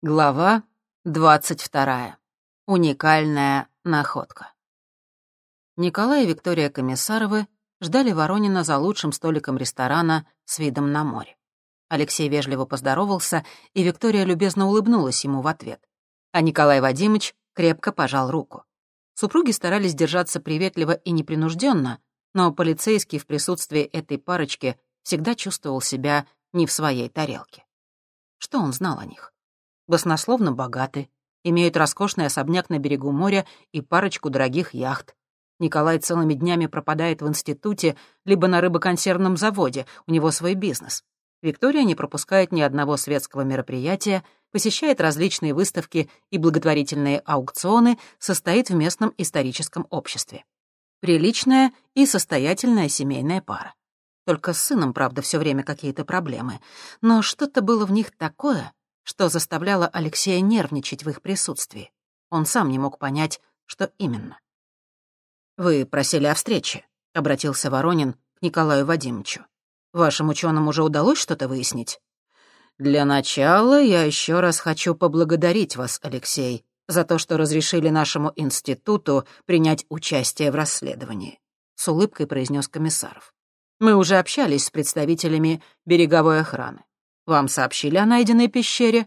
Глава двадцать вторая. Уникальная находка. Николай и Виктория Комиссаровы ждали Воронина за лучшим столиком ресторана с видом на море. Алексей вежливо поздоровался, и Виктория любезно улыбнулась ему в ответ. А Николай Вадимович крепко пожал руку. Супруги старались держаться приветливо и непринужденно, но полицейский в присутствии этой парочки всегда чувствовал себя не в своей тарелке. Что он знал о них? Баснословно богаты, имеют роскошный особняк на берегу моря и парочку дорогих яхт. Николай целыми днями пропадает в институте, либо на рыбоконсервном заводе, у него свой бизнес. Виктория не пропускает ни одного светского мероприятия, посещает различные выставки и благотворительные аукционы, состоит в местном историческом обществе. Приличная и состоятельная семейная пара. Только с сыном, правда, все время какие-то проблемы. Но что-то было в них такое, что заставляло Алексея нервничать в их присутствии. Он сам не мог понять, что именно. «Вы просили о встрече», — обратился Воронин к Николаю Вадимовичу. «Вашим ученым уже удалось что-то выяснить?» «Для начала я еще раз хочу поблагодарить вас, Алексей, за то, что разрешили нашему институту принять участие в расследовании», — с улыбкой произнес комиссаров. «Мы уже общались с представителями береговой охраны. Вам сообщили о найденной пещере?»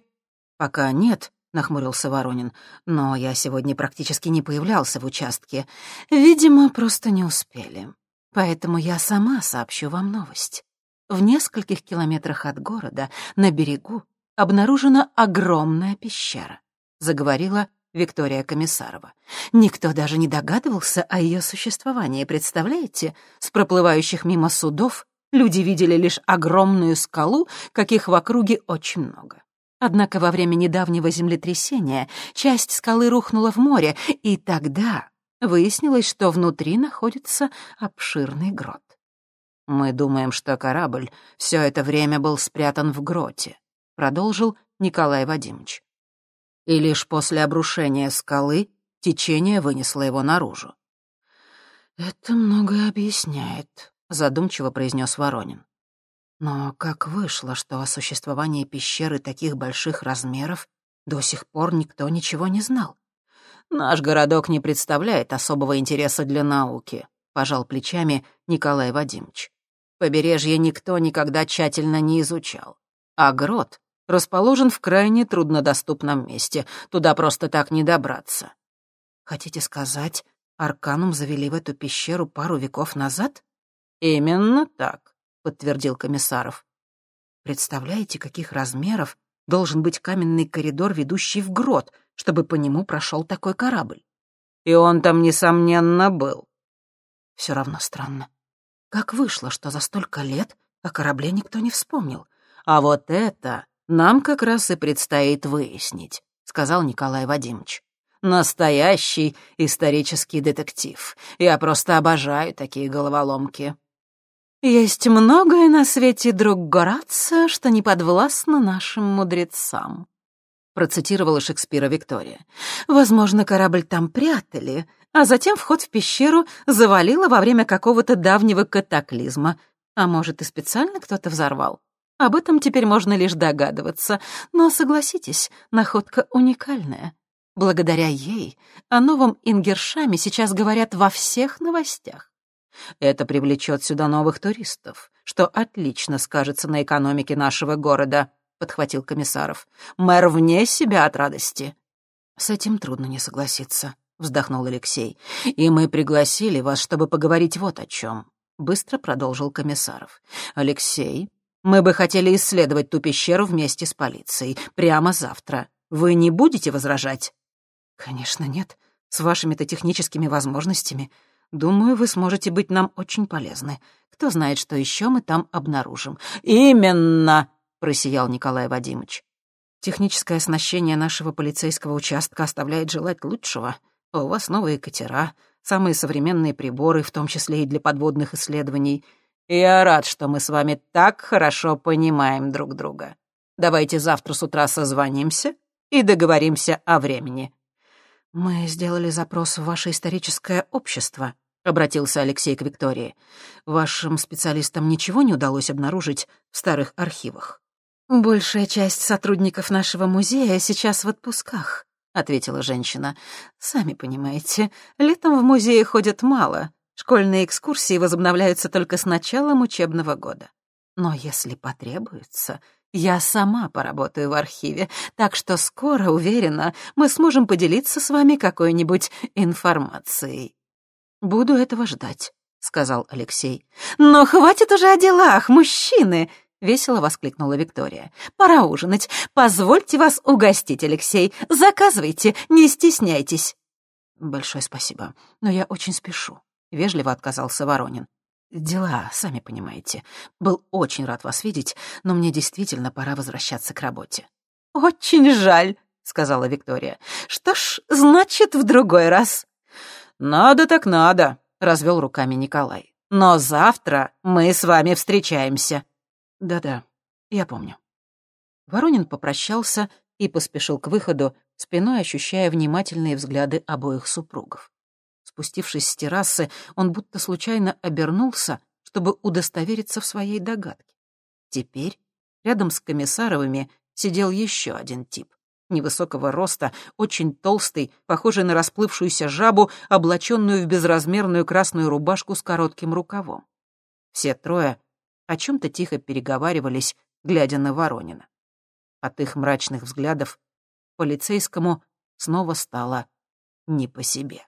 «Пока нет», — нахмурился Воронин. «Но я сегодня практически не появлялся в участке. Видимо, просто не успели. Поэтому я сама сообщу вам новость. В нескольких километрах от города, на берегу, обнаружена огромная пещера», — заговорила Виктория Комиссарова. «Никто даже не догадывался о ее существовании, представляете? С проплывающих мимо судов Люди видели лишь огромную скалу, каких в округе очень много. Однако во время недавнего землетрясения часть скалы рухнула в море, и тогда выяснилось, что внутри находится обширный грот. «Мы думаем, что корабль все это время был спрятан в гроте», — продолжил Николай Вадимович. И лишь после обрушения скалы течение вынесло его наружу. «Это многое объясняет», задумчиво произнес Воронин. Но как вышло, что о существовании пещеры таких больших размеров до сих пор никто ничего не знал? Наш городок не представляет особого интереса для науки, пожал плечами Николай Вадимович. Побережье никто никогда тщательно не изучал. А грот расположен в крайне труднодоступном месте, туда просто так не добраться. Хотите сказать, Арканум завели в эту пещеру пару веков назад? «Именно так», — подтвердил Комиссаров. «Представляете, каких размеров должен быть каменный коридор, ведущий в грот, чтобы по нему прошел такой корабль?» «И он там, несомненно, был». Все равно странно. Как вышло, что за столько лет о корабле никто не вспомнил? А вот это нам как раз и предстоит выяснить», — сказал Николай Вадимович. «Настоящий исторический детектив. Я просто обожаю такие головоломки». «Есть многое на свете, друг Горацио, что не подвластно нашим мудрецам», — процитировала Шекспира Виктория. «Возможно, корабль там прятали, а затем вход в пещеру завалило во время какого-то давнего катаклизма. А может, и специально кто-то взорвал? Об этом теперь можно лишь догадываться, но, согласитесь, находка уникальная. Благодаря ей о новом Ингершаме сейчас говорят во всех новостях. Это привлечет сюда новых туристов, что отлично скажется на экономике нашего города», — подхватил Комиссаров. «Мэр вне себя от радости». «С этим трудно не согласиться», — вздохнул Алексей. «И мы пригласили вас, чтобы поговорить вот о чем», — быстро продолжил Комиссаров. «Алексей, мы бы хотели исследовать ту пещеру вместе с полицией. Прямо завтра. Вы не будете возражать?» «Конечно нет. С вашими-то техническими возможностями. Думаю, вы сможете быть нам очень полезны. Кто знает, что еще мы там обнаружим». «Именно!» — просиял Николай Вадимович. «Техническое оснащение нашего полицейского участка оставляет желать лучшего. У вас новые катера, самые современные приборы, в том числе и для подводных исследований. Я рад, что мы с вами так хорошо понимаем друг друга. Давайте завтра с утра созвонимся и договоримся о времени». «Мы сделали запрос в ваше историческое общество», — обратился Алексей к Виктории. «Вашим специалистам ничего не удалось обнаружить в старых архивах?» «Большая часть сотрудников нашего музея сейчас в отпусках», — ответила женщина. «Сами понимаете, летом в музее ходят мало. Школьные экскурсии возобновляются только с началом учебного года. Но если потребуется, я сама поработаю в архиве, так что скоро, уверена, мы сможем поделиться с вами какой-нибудь информацией». «Буду этого ждать», — сказал Алексей. «Но хватит уже о делах, мужчины!» — весело воскликнула Виктория. «Пора ужинать. Позвольте вас угостить, Алексей. Заказывайте, не стесняйтесь». «Большое спасибо, но я очень спешу», — вежливо отказался Воронин. «Дела, сами понимаете. Был очень рад вас видеть, но мне действительно пора возвращаться к работе». «Очень жаль», — сказала Виктория. «Что ж, значит, в другой раз». «Надо так надо», — развел руками Николай. «Но завтра мы с вами встречаемся». «Да-да, я помню». Воронин попрощался и поспешил к выходу, спиной ощущая внимательные взгляды обоих супругов. Спустившись с террасы, он будто случайно обернулся, чтобы удостовериться в своей догадке. Теперь рядом с Комиссаровыми сидел еще один тип. Невысокого роста, очень толстый, похожий на расплывшуюся жабу, облаченную в безразмерную красную рубашку с коротким рукавом. Все трое о чем-то тихо переговаривались, глядя на Воронина. От их мрачных взглядов полицейскому снова стало не по себе.